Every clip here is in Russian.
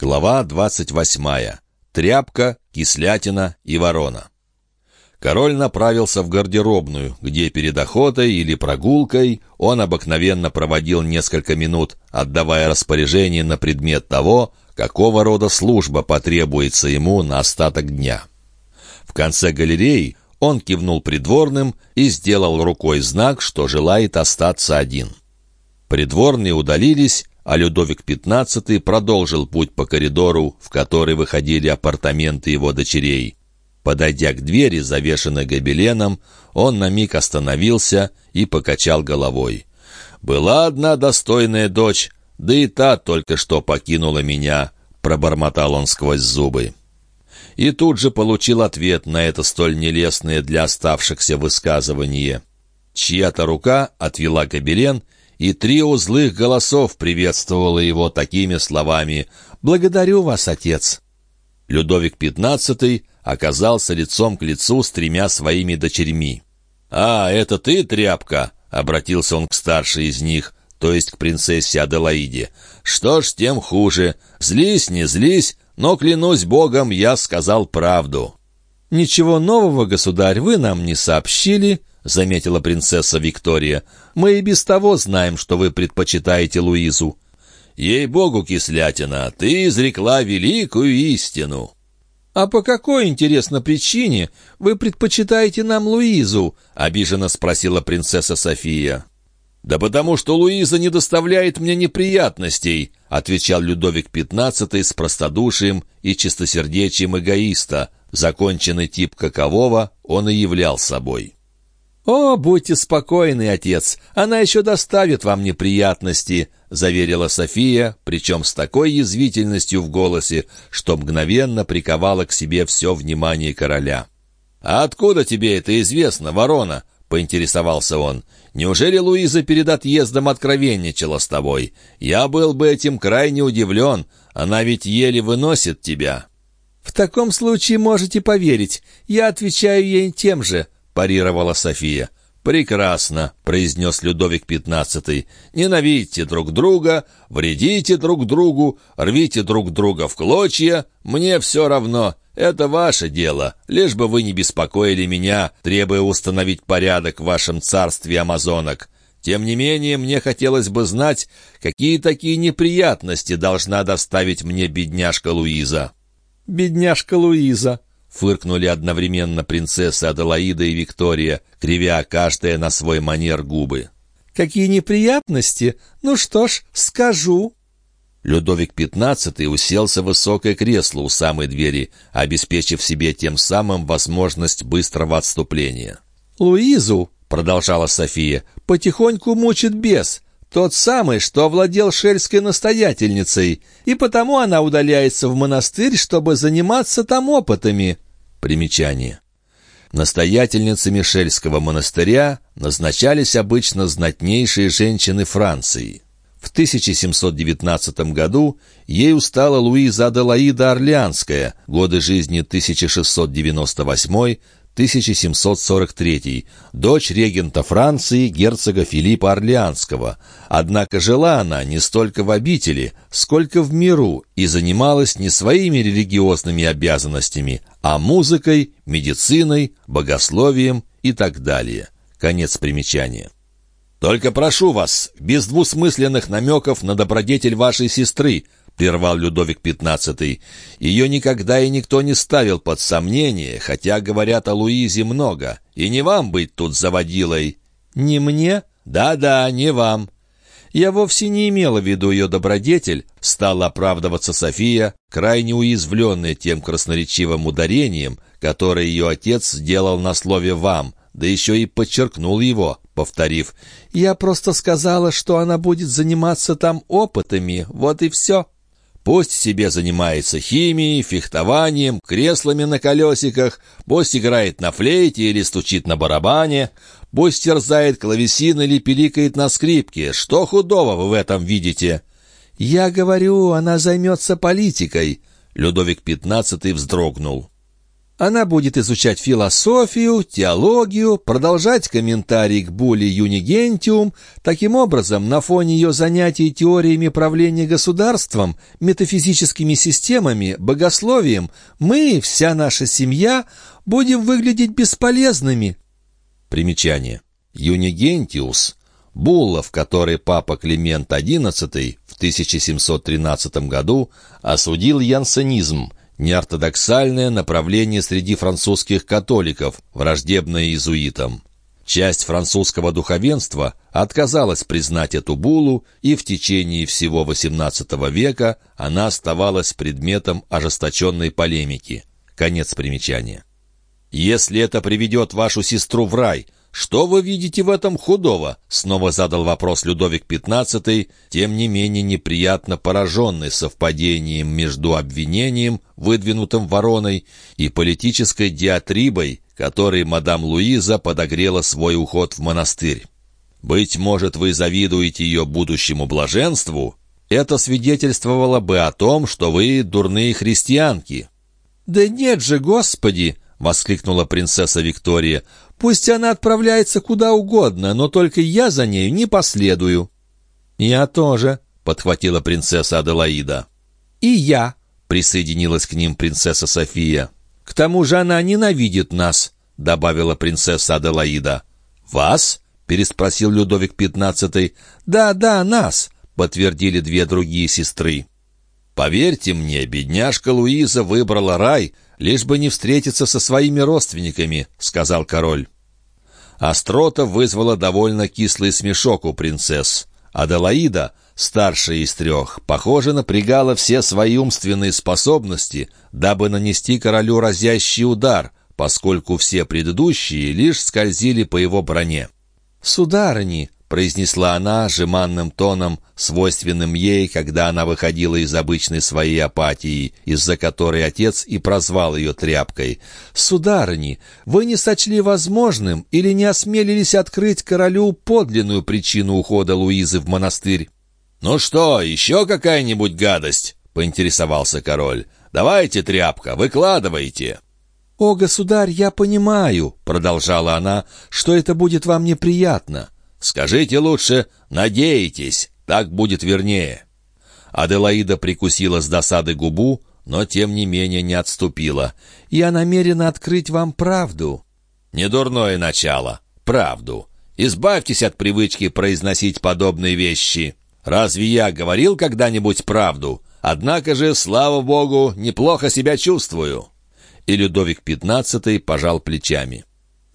Глава 28. Тряпка, кислятина и ворона. Король направился в гардеробную, где перед охотой или прогулкой он обыкновенно проводил несколько минут, отдавая распоряжение на предмет того, какого рода служба потребуется ему на остаток дня. В конце галереи он кивнул придворным и сделал рукой знак, что желает остаться один. Придворные удалились, а Людовик XV продолжил путь по коридору, в который выходили апартаменты его дочерей. Подойдя к двери, завешенной гобеленом, он на миг остановился и покачал головой. «Была одна достойная дочь, да и та только что покинула меня», — пробормотал он сквозь зубы. И тут же получил ответ на это столь нелестное для оставшихся высказывание. Чья-то рука отвела гобелен — и трио злых голосов приветствовало его такими словами «Благодарю вас, отец». Людовик XV оказался лицом к лицу с тремя своими дочерьми. «А, это ты, тряпка?» — обратился он к старшей из них, то есть к принцессе Аделаиде. «Что ж, тем хуже. Злись, не злись, но, клянусь богом, я сказал правду». «Ничего нового, государь, вы нам не сообщили», — заметила принцесса Виктория. «Мы и без того знаем, что вы предпочитаете Луизу». «Ей-богу, кислятина, ты изрекла великую истину». «А по какой, интересно, причине вы предпочитаете нам Луизу?» — обиженно спросила принцесса София. «Да потому что Луиза не доставляет мне неприятностей», — отвечал Людовик XV с простодушием и чистосердечием эгоиста, законченный тип какового он и являл собой. «О, будьте спокойны, отец, она еще доставит вам неприятности», — заверила София, причем с такой язвительностью в голосе, что мгновенно приковала к себе все внимание короля. «А откуда тебе это известно, ворона?» — поинтересовался он. «Неужели Луиза перед отъездом откровенничала с тобой? Я был бы этим крайне удивлен. Она ведь еле выносит тебя». «В таком случае можете поверить. Я отвечаю ей тем же», — парировала София. «Прекрасно», — произнес Людовик XV. «Ненавидьте друг друга, вредите друг другу, рвите друг друга в клочья. Мне все равно. Это ваше дело, лишь бы вы не беспокоили меня, требуя установить порядок в вашем царстве амазонок. Тем не менее, мне хотелось бы знать, какие такие неприятности должна доставить мне бедняжка Луиза». «Бедняжка Луиза!» — фыркнули одновременно принцесса Аделаида и Виктория, кривя каждая на свой манер губы. «Какие неприятности? Ну что ж, скажу!» Людовик XV уселся в высокое кресло у самой двери, обеспечив себе тем самым возможность быстрого отступления. «Луизу!» — продолжала София. «Потихоньку мучит бес. Тот самый, что овладел шельской настоятельницей, и потому она удаляется в монастырь, чтобы заниматься там опытами. Примечание. Настоятельницами Шельского монастыря назначались обычно знатнейшие женщины Франции. В 1719 году ею стала Луиза Аделаида Орлеанская, годы жизни 1698 1743, дочь регента Франции герцога Филиппа Орлеанского. Однако жила она не столько в обители, сколько в миру и занималась не своими религиозными обязанностями, а музыкой, медициной, богословием и так далее. Конец примечания. «Только прошу вас, без двусмысленных намеков на добродетель вашей сестры», прервал Людовик XV. «Ее никогда и никто не ставил под сомнение, хотя говорят о Луизе много. И не вам быть тут заводилой». «Не мне?» «Да-да, не вам». «Я вовсе не имела в виду ее добродетель», — стала оправдываться София, крайне уязвленная тем красноречивым ударением, которое ее отец сделал на слове «вам», да еще и подчеркнул его, повторив «Я просто сказала, что она будет заниматься там опытами, вот и все». Пусть себе занимается химией, фехтованием, креслами на колесиках, пусть играет на флейте или стучит на барабане, пусть терзает клавесин или пиликает на скрипке. Что худого вы в этом видите? «Я говорю, она займется политикой», — Людовик XV вздрогнул. Она будет изучать философию, теологию, продолжать комментарий к Були Юнигентиум. Таким образом, на фоне ее занятий теориями правления государством, метафизическими системами, богословием, мы, вся наша семья, будем выглядеть бесполезными. Примечание. Юнигентиус – булла, в которой папа Климент XI в 1713 году осудил янсенизм – неортодоксальное направление среди французских католиков, враждебное иезуитам. Часть французского духовенства отказалась признать эту булу, и в течение всего XVIII века она оставалась предметом ожесточенной полемики. Конец примечания. «Если это приведет вашу сестру в рай, «Что вы видите в этом худого?» — снова задал вопрос Людовик XV, тем не менее неприятно пораженный совпадением между обвинением, выдвинутым вороной, и политической диатрибой, которой мадам Луиза подогрела свой уход в монастырь. «Быть может, вы завидуете ее будущему блаженству?» Это свидетельствовало бы о том, что вы дурные христианки. «Да нет же, Господи!» — воскликнула принцесса Виктория. Пусть она отправляется куда угодно, но только я за нею не последую». «Я тоже», — подхватила принцесса Аделаида. «И я», — присоединилась к ним принцесса София. «К тому же она ненавидит нас», — добавила принцесса Аделаида. «Вас?» — переспросил Людовик XV. «Да, да, нас», — подтвердили две другие сестры. «Поверьте мне, бедняжка Луиза выбрала рай, лишь бы не встретиться со своими родственниками», — сказал король. Острота вызвала довольно кислый смешок у принцесс. Аделаида, старшая из трех, похоже, напрягала все свои умственные способности, дабы нанести королю разящий удар, поскольку все предыдущие лишь скользили по его броне. «Сударыни», — произнесла она жеманным тоном, свойственным ей, когда она выходила из обычной своей апатии, из-за которой отец и прозвал ее тряпкой. «Сударыни, вы не сочли возможным или не осмелились открыть королю подлинную причину ухода Луизы в монастырь?» «Ну что, еще какая-нибудь гадость?» — поинтересовался король. «Давайте, тряпка, выкладывайте». «О, государь, я понимаю», — продолжала она, — «что это будет вам неприятно». Скажите лучше «надеетесь», так будет вернее». Аделаида прикусила с досады губу, но тем не менее не отступила. «Я намерена открыть вам правду». «Недурное начало. Правду. Избавьтесь от привычки произносить подобные вещи. Разве я говорил когда-нибудь правду? Однако же, слава богу, неплохо себя чувствую». И Людовик XV пожал плечами.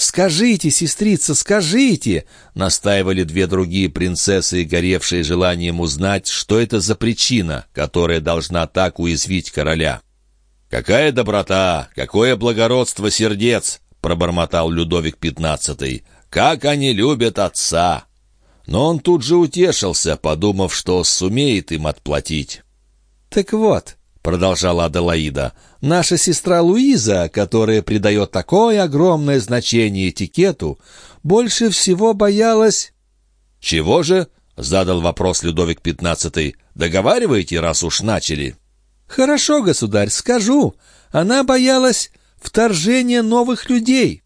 «Скажите, сестрица, скажите!» — настаивали две другие принцессы, горевшие желанием узнать, что это за причина, которая должна так уязвить короля. «Какая доброта! Какое благородство сердец!» — пробормотал Людовик XV. «Как они любят отца!» Но он тут же утешился, подумав, что сумеет им отплатить. «Так вот», — продолжала Аделаида, — «наша сестра Луиза, которая придает такое огромное значение этикету, больше всего боялась...» «Чего же?» — задал вопрос Людовик XV. «Договаривайте, раз уж начали». «Хорошо, государь, скажу. Она боялась вторжения новых людей».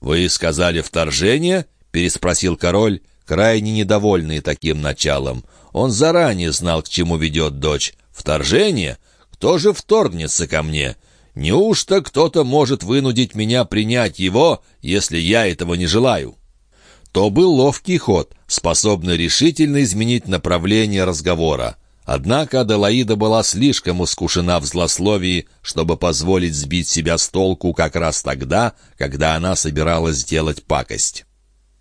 «Вы сказали вторжение?» — переспросил король, крайне недовольный таким началом. Он заранее знал, к чему ведет дочь. «Вторжение? Кто же вторгнется ко мне? Неужто кто-то может вынудить меня принять его, если я этого не желаю?» То был ловкий ход, способный решительно изменить направление разговора. Однако Аделаида была слишком искушена в злословии, чтобы позволить сбить себя с толку как раз тогда, когда она собиралась сделать пакость.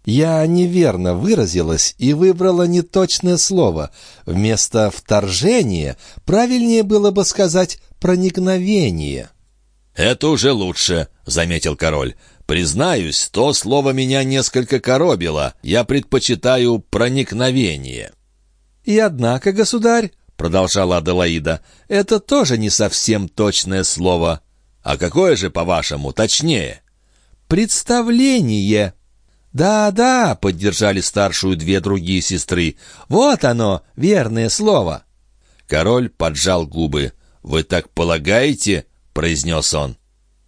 Я неверно выразилась и выбрала неточное слово. Вместо «вторжения» правильнее было бы сказать «проникновение». «Это уже лучше», — заметил король. «Признаюсь, то слово меня несколько коробило. Я предпочитаю проникновение». «И однако, государь», — продолжала Аделаида, — «это тоже не совсем точное слово». «А какое же, по-вашему, точнее?» «Представление», «Да, да», — поддержали старшую две другие сестры. «Вот оно, верное слово». Король поджал губы. «Вы так полагаете?» — произнес он.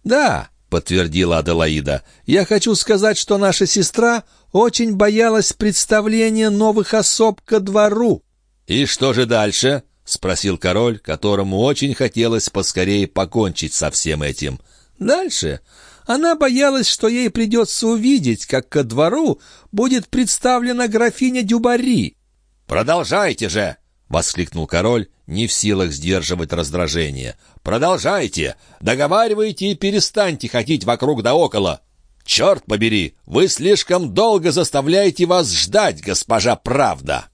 «Да», подтвердила Аделаида. «Я хочу сказать, что наша сестра очень боялась представления новых особ ко двору». «И что же дальше?» — спросил король, которому очень хотелось поскорее покончить со всем этим. «Дальше она боялась, что ей придется увидеть, как ко двору будет представлена графиня Дюбари». «Продолжайте же!» — воскликнул король, не в силах сдерживать раздражение. «Продолжайте! Договаривайте и перестаньте ходить вокруг да около! Черт побери, вы слишком долго заставляете вас ждать, госпожа Правда!»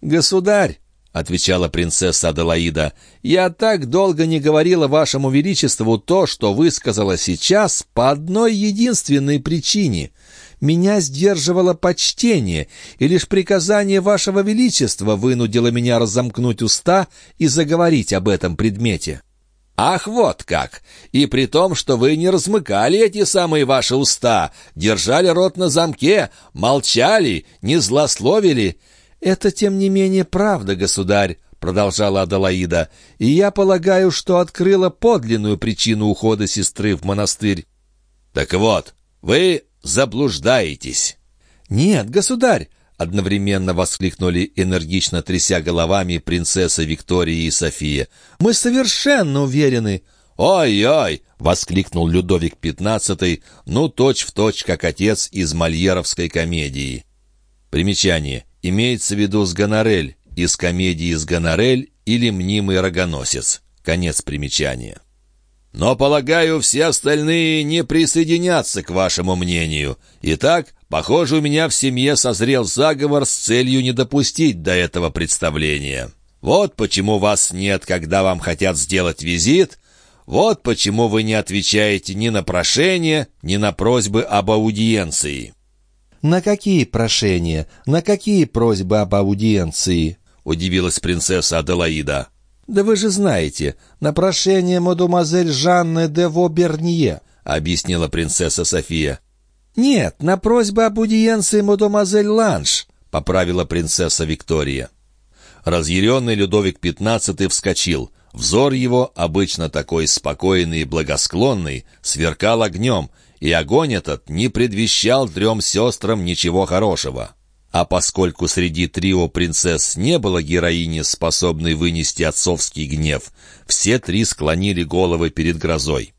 «Государь!» — отвечала принцесса Аделаида. «Я так долго не говорила вашему величеству то, что высказала сейчас, по одной единственной причине — меня сдерживало почтение, и лишь приказание вашего величества вынудило меня разомкнуть уста и заговорить об этом предмете». «Ах, вот как! И при том, что вы не размыкали эти самые ваши уста, держали рот на замке, молчали, не злословили». «Это, тем не менее, правда, государь», — продолжала Аделаида, «и я полагаю, что открыла подлинную причину ухода сестры в монастырь». «Так вот, вы заблуждаетесь». «Нет, государь!» — одновременно воскликнули, энергично тряся головами принцесса Виктория и София. «Мы совершенно уверены!» «Ой-ой!» — воскликнул Людовик XV, ну, точь-в-точь, точь, как отец из мольеровской комедии. Примечание. Имеется в виду с Гонорель, из комедии с Гонорель или «Мнимый рогоносец». Конец примечания. Но, полагаю, все остальные не присоединятся к вашему мнению. Итак, похоже, у меня в семье созрел заговор с целью не допустить до этого представления. Вот почему вас нет, когда вам хотят сделать визит. Вот почему вы не отвечаете ни на прошения, ни на просьбы об аудиенции». «На какие прошения? На какие просьбы об аудиенции?» — удивилась принцесса Аделаида. «Да вы же знаете, на прошение мадемуазель Жанны де Вобернье», — объяснила принцесса София. «Нет, на просьбу об аудиенции мадемуазель Ланш», — поправила принцесса Виктория. Разъяренный Людовик XV вскочил. Взор его, обычно такой спокойный и благосклонный, сверкал огнем, и огонь этот не предвещал трем сестрам ничего хорошего. А поскольку среди трио принцесс не было героини, способной вынести отцовский гнев, все три склонили головы перед грозой.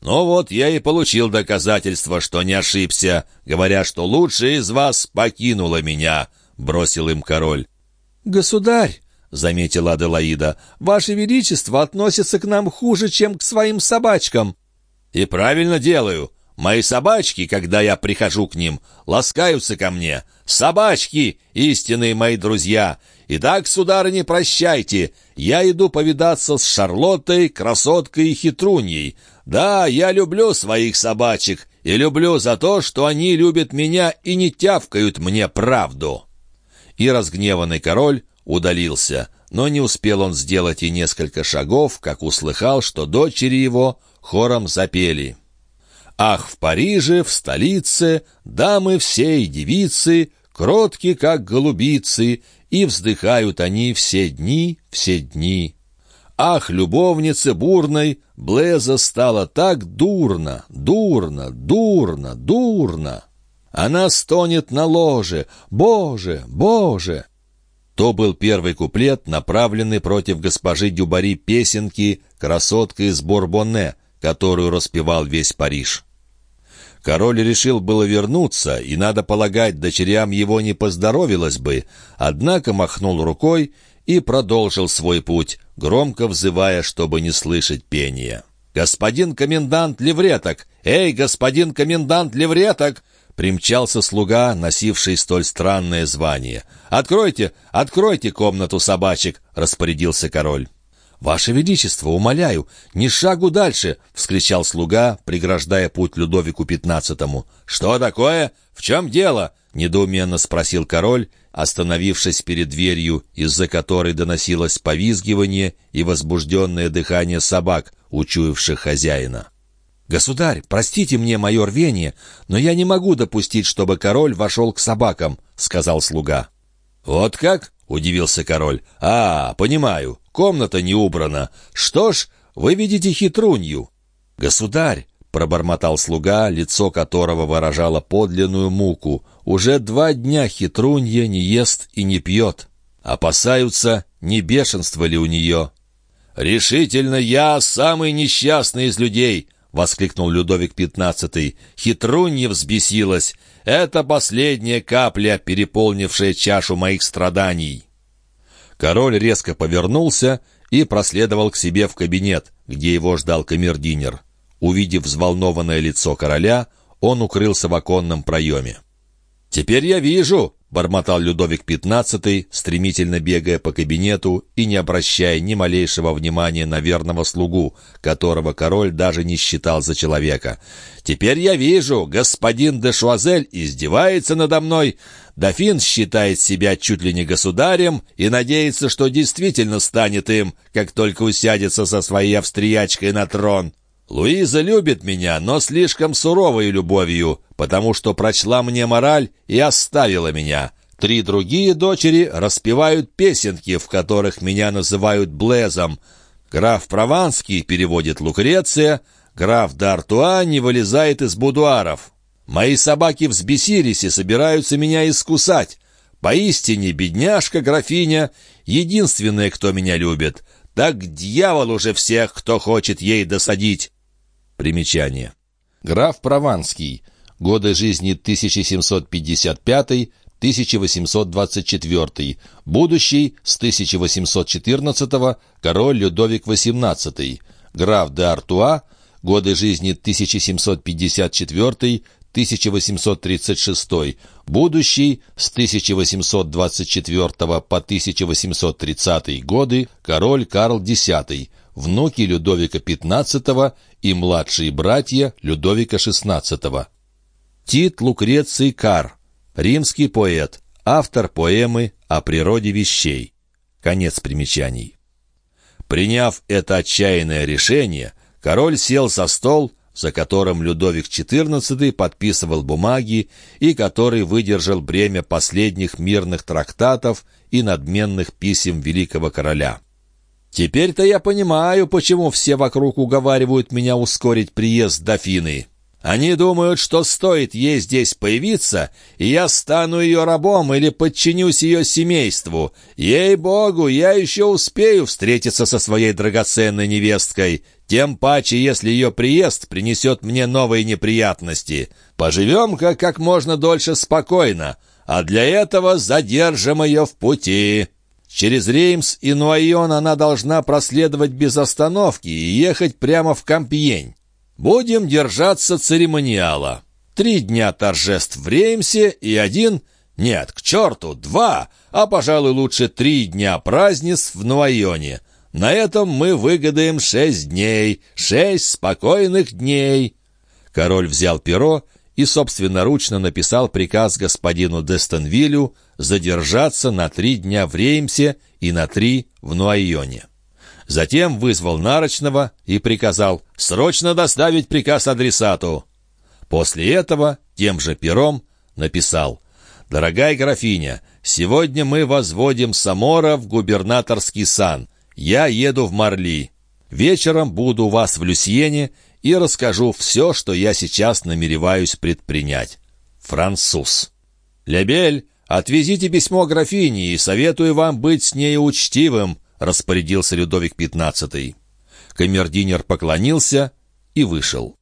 «Ну вот я и получил доказательство, что не ошибся, говоря, что лучшая из вас покинула меня», — бросил им король. «Государь», — заметила Аделаида, — «Ваше Величество относится к нам хуже, чем к своим собачкам». «И правильно делаю. Мои собачки, когда я прихожу к ним, ласкаются ко мне. Собачки, истинные мои друзья. Итак, сударыни, прощайте. Я иду повидаться с Шарлоттой, красоткой и хитруньей. Да, я люблю своих собачек и люблю за то, что они любят меня и не тявкают мне правду». И разгневанный король удалился, но не успел он сделать и несколько шагов, как услыхал, что дочери его хором запели. Ах, в Париже, в столице, дамы все и девицы, кротки, как голубицы, и вздыхают они все дни, все дни. Ах, любовнице бурной, Блеза стало так дурно, дурно, дурно, дурно. Она стонет на ложе, Боже, Боже! То был первый куплет, направленный против госпожи Дюбари песенки «Красотка из Борбоне», которую распевал весь Париж. Король решил было вернуться, и, надо полагать, дочерям его не поздоровилось бы, однако махнул рукой и продолжил свой путь, громко взывая, чтобы не слышать пения. «Господин комендант Левреток! Эй, господин комендант Левреток!» Примчался слуга, носивший столь странное звание. «Откройте, откройте комнату собачек!» — распорядился король. «Ваше Величество, умоляю, ни шагу дальше!» — вскричал слуга, преграждая путь Людовику XV. «Что такое? В чем дело?» — недоуменно спросил король, остановившись перед дверью, из-за которой доносилось повизгивание и возбужденное дыхание собак, учуявших хозяина. «Государь, простите мне мое рвение, но я не могу допустить, чтобы король вошел к собакам», — сказал слуга. «Вот как?» — удивился король. «А, понимаю. Комната не убрана. Что ж, вы видите хитрунью». «Государь», — пробормотал слуга, лицо которого выражало подлинную муку. «Уже два дня хитрунья не ест и не пьет. Опасаются, не бешенство ли у нее». «Решительно я самый несчастный из людей!» — воскликнул Людовик XV. «Хитрунья взбесилась. Это последняя капля, переполнившая чашу моих страданий». Король резко повернулся и проследовал к себе в кабинет, где его ждал камердинер. Увидев взволнованное лицо короля, он укрылся в оконном проеме. «Теперь я вижу», — бормотал Людовик XV, стремительно бегая по кабинету и не обращая ни малейшего внимания на верного слугу, которого король даже не считал за человека. «Теперь я вижу, господин де Шуазель издевается надо мной. Дофин считает себя чуть ли не государем и надеется, что действительно станет им, как только усядется со своей австриячкой на трон». Луиза любит меня, но слишком суровой любовью, потому что прочла мне мораль и оставила меня. Три другие дочери распевают песенки, в которых меня называют Блезом. Граф Прованский переводит Лукреция, граф Д'Артуа не вылезает из будуаров. Мои собаки взбесились и собираются меня искусать. Поистине, бедняжка-графиня, единственная, кто меня любит. Так дьявол уже всех, кто хочет ей досадить. Примечание. Граф Прованский. Годы жизни 1755-1824. Будущий с 1814 король Людовик XVIII. Граф де Артуа. Годы жизни 1754-1836. Будущий с 1824 по 1830 годы король Карл X внуки Людовика XV и младшие братья Людовика XVI. Тит Лукреций Кар, римский поэт, автор поэмы о природе вещей. Конец примечаний. Приняв это отчаянное решение, король сел за стол, за которым Людовик XIV подписывал бумаги и который выдержал бремя последних мирных трактатов и надменных писем великого короля. Теперь-то я понимаю, почему все вокруг уговаривают меня ускорить приезд дофины. Они думают, что стоит ей здесь появиться, и я стану ее рабом или подчинюсь ее семейству. Ей-богу, я еще успею встретиться со своей драгоценной невесткой, тем паче, если ее приезд принесет мне новые неприятности. Поживем-ка как можно дольше спокойно, а для этого задержим ее в пути». Через Реймс и Нуайон она должна проследовать без остановки и ехать прямо в Кампьень. Будем держаться церемониала. Три дня торжеств в Реймсе и один... Нет, к черту, два, а, пожалуй, лучше три дня празднеств в Нуайоне. На этом мы выгадаем шесть дней, шесть спокойных дней. Король взял перо и собственноручно написал приказ господину Дестонвилю задержаться на три дня в Реймсе и на три в Нуайоне. Затем вызвал Нарочного и приказал срочно доставить приказ адресату. После этого тем же пером написал «Дорогая графиня, сегодня мы возводим Самора в губернаторский сан. Я еду в Марли. Вечером буду у вас в Люсьене и расскажу все, что я сейчас намереваюсь предпринять. Француз. Лебель, отвезите письмо графине и советую вам быть с ней учтивым, распорядился Людовик XV. Камердинер поклонился и вышел.